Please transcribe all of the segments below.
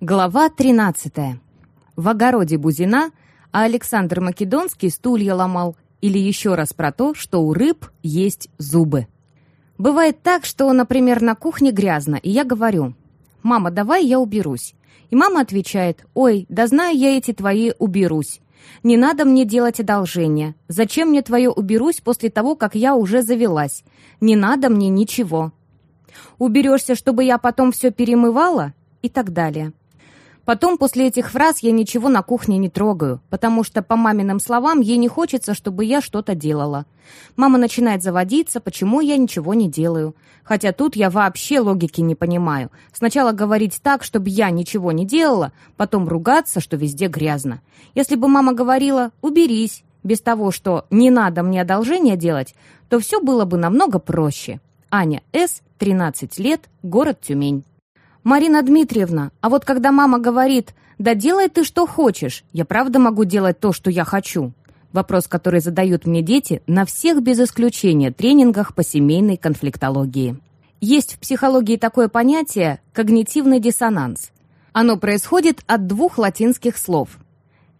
Глава 13. В огороде Бузина, а Александр Македонский стулья ломал, или еще раз про то, что у рыб есть зубы. Бывает так, что, например, на кухне грязно, и я говорю, «Мама, давай я уберусь». И мама отвечает, «Ой, да знаю я эти твои уберусь. Не надо мне делать одолжение. Зачем мне твое уберусь после того, как я уже завелась? Не надо мне ничего». «Уберешься, чтобы я потом все перемывала?» И так далее. Потом, после этих фраз, я ничего на кухне не трогаю, потому что, по маминым словам, ей не хочется, чтобы я что-то делала. Мама начинает заводиться, почему я ничего не делаю. Хотя тут я вообще логики не понимаю. Сначала говорить так, чтобы я ничего не делала, потом ругаться, что везде грязно. Если бы мама говорила «уберись», без того, что «не надо мне одолжение делать», то все было бы намного проще. Аня С., 13 лет, город Тюмень. «Марина Дмитриевна, а вот когда мама говорит, да делай ты что хочешь, я правда могу делать то, что я хочу?» Вопрос, который задают мне дети на всех без исключения тренингах по семейной конфликтологии. Есть в психологии такое понятие «когнитивный диссонанс». Оно происходит от двух латинских слов.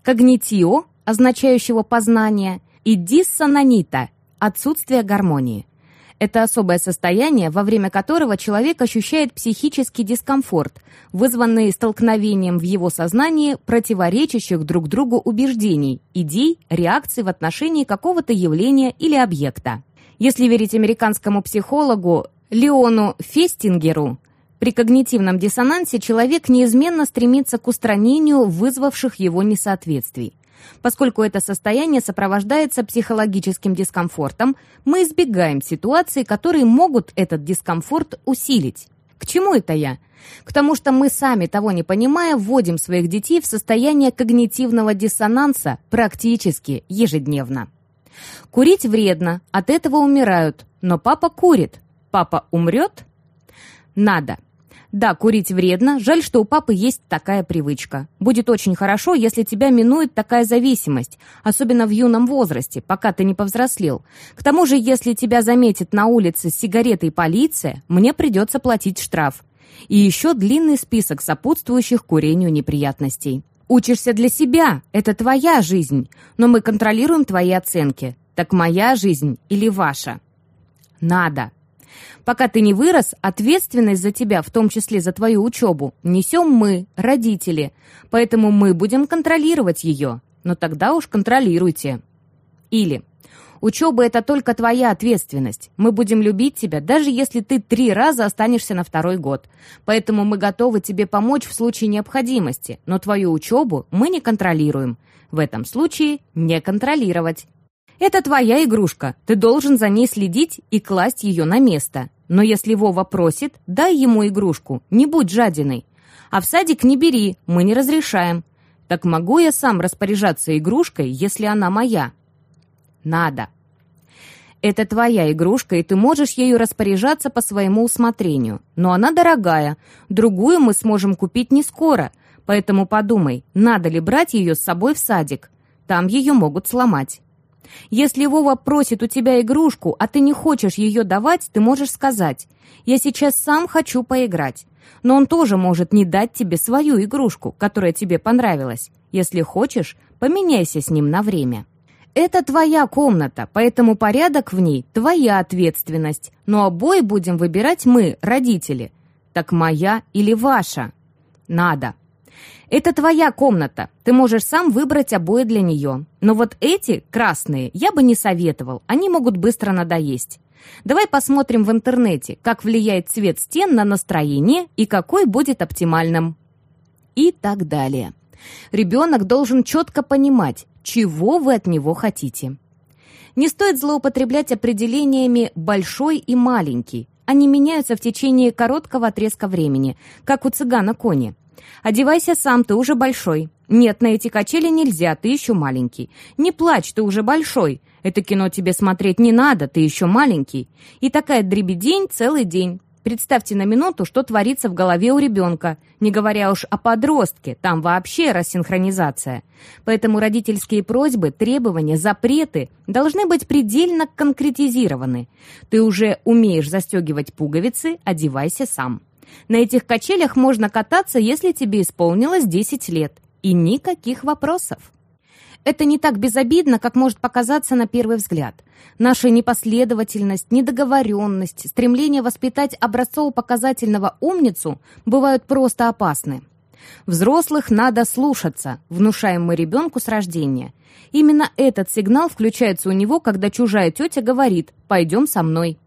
«Когнитио», означающего «познание», и «диссонанита» — «отсутствие гармонии». Это особое состояние, во время которого человек ощущает психический дискомфорт, вызванный столкновением в его сознании противоречащих друг другу убеждений, идей, реакций в отношении какого-то явления или объекта. Если верить американскому психологу Леону Фестингеру, при когнитивном диссонансе человек неизменно стремится к устранению вызвавших его несоответствий. Поскольку это состояние сопровождается психологическим дискомфортом, мы избегаем ситуаций, которые могут этот дискомфорт усилить. К чему это я? К тому, что мы сами, того не понимая, вводим своих детей в состояние когнитивного диссонанса практически ежедневно. Курить вредно, от этого умирают, но папа курит. Папа умрет? Надо. Да, курить вредно, жаль, что у папы есть такая привычка. Будет очень хорошо, если тебя минует такая зависимость, особенно в юном возрасте, пока ты не повзрослел. К тому же, если тебя заметит на улице с сигаретой полиция, мне придется платить штраф. И еще длинный список сопутствующих курению неприятностей. Учишься для себя, это твоя жизнь, но мы контролируем твои оценки. Так моя жизнь или ваша? Надо. Пока ты не вырос, ответственность за тебя, в том числе за твою учебу, несем мы, родители. Поэтому мы будем контролировать ее. Но тогда уж контролируйте. Или Учеба — это только твоя ответственность. Мы будем любить тебя, даже если ты три раза останешься на второй год. Поэтому мы готовы тебе помочь в случае необходимости, но твою учебу мы не контролируем. В этом случае не контролировать. Это твоя игрушка, ты должен за ней следить и класть ее на место. Но если Вова просит, дай ему игрушку, не будь жадиной. А в садик не бери, мы не разрешаем. Так могу я сам распоряжаться игрушкой, если она моя? Надо. Это твоя игрушка, и ты можешь ею распоряжаться по своему усмотрению. Но она дорогая, другую мы сможем купить не скоро, поэтому подумай, надо ли брать ее с собой в садик. Там ее могут сломать. Если Вова просит у тебя игрушку, а ты не хочешь ее давать, ты можешь сказать «Я сейчас сам хочу поиграть». Но он тоже может не дать тебе свою игрушку, которая тебе понравилась. Если хочешь, поменяйся с ним на время. Это твоя комната, поэтому порядок в ней – твоя ответственность. Но обои будем выбирать мы, родители. Так моя или ваша? Надо. Это твоя комната. Ты можешь сам выбрать обои для нее. Но вот эти, красные, я бы не советовал. Они могут быстро надоесть. Давай посмотрим в интернете, как влияет цвет стен на настроение и какой будет оптимальным. И так далее. Ребенок должен четко понимать, чего вы от него хотите. Не стоит злоупотреблять определениями «большой» и «маленький». Они меняются в течение короткого отрезка времени, как у цыгана кони. Одевайся сам, ты уже большой. Нет, на эти качели нельзя, ты еще маленький. Не плачь, ты уже большой. Это кино тебе смотреть не надо, ты еще маленький. И такая дребедень целый день. Представьте на минуту, что творится в голове у ребенка, не говоря уж о подростке, там вообще рассинхронизация. Поэтому родительские просьбы, требования, запреты должны быть предельно конкретизированы. Ты уже умеешь застегивать пуговицы, одевайся сам. На этих качелях можно кататься, если тебе исполнилось 10 лет. И никаких вопросов. Это не так безобидно, как может показаться на первый взгляд. Наша непоследовательность, недоговоренность, стремление воспитать образцово-показательного умницу бывают просто опасны. Взрослых надо слушаться, внушаем мы ребенку с рождения. Именно этот сигнал включается у него, когда чужая тетя говорит «пойдем со мной».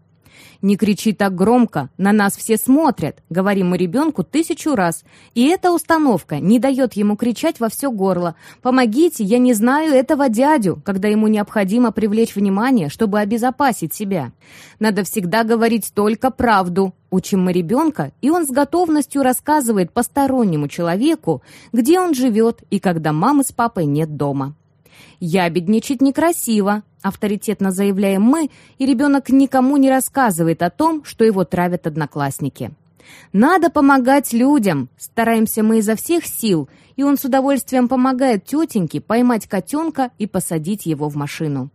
«Не кричи так громко, на нас все смотрят», — говорим мы ребенку тысячу раз. И эта установка не дает ему кричать во все горло. «Помогите, я не знаю этого дядю», когда ему необходимо привлечь внимание, чтобы обезопасить себя. Надо всегда говорить только правду. Учим мы ребенка, и он с готовностью рассказывает постороннему человеку, где он живет и когда мамы с папой нет дома. «Ябедничать некрасиво», — авторитетно заявляем мы, и ребенок никому не рассказывает о том, что его травят одноклассники. «Надо помогать людям», — стараемся мы изо всех сил, и он с удовольствием помогает тетеньке поймать котенка и посадить его в машину.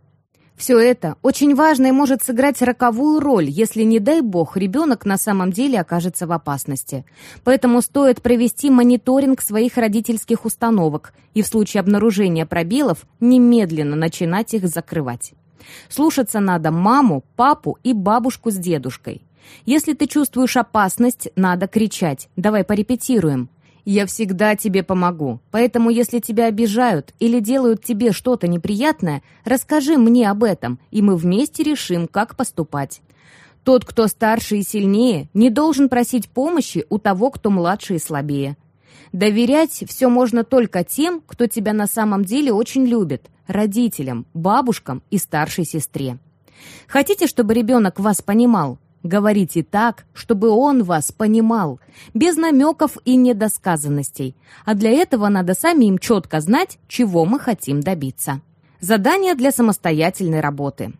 Все это очень важно и может сыграть роковую роль, если, не дай бог, ребенок на самом деле окажется в опасности. Поэтому стоит провести мониторинг своих родительских установок и в случае обнаружения пробелов немедленно начинать их закрывать. Слушаться надо маму, папу и бабушку с дедушкой. Если ты чувствуешь опасность, надо кричать. Давай порепетируем. Я всегда тебе помогу. Поэтому, если тебя обижают или делают тебе что-то неприятное, расскажи мне об этом, и мы вместе решим, как поступать. Тот, кто старше и сильнее, не должен просить помощи у того, кто младше и слабее. Доверять все можно только тем, кто тебя на самом деле очень любит, родителям, бабушкам и старшей сестре. Хотите, чтобы ребенок вас понимал? Говорите так, чтобы он вас понимал, без намеков и недосказанностей. А для этого надо самим четко знать, чего мы хотим добиться. Задание для самостоятельной работы.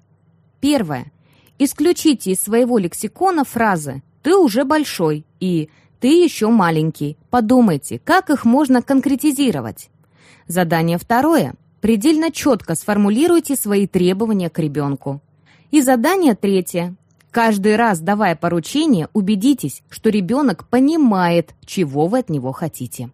Первое. Исключите из своего лексикона фразы «ты уже большой» и «ты еще маленький». Подумайте, как их можно конкретизировать. Задание второе. Предельно четко сформулируйте свои требования к ребенку. И задание третье. Каждый раз, давая поручение, убедитесь, что ребенок понимает, чего вы от него хотите.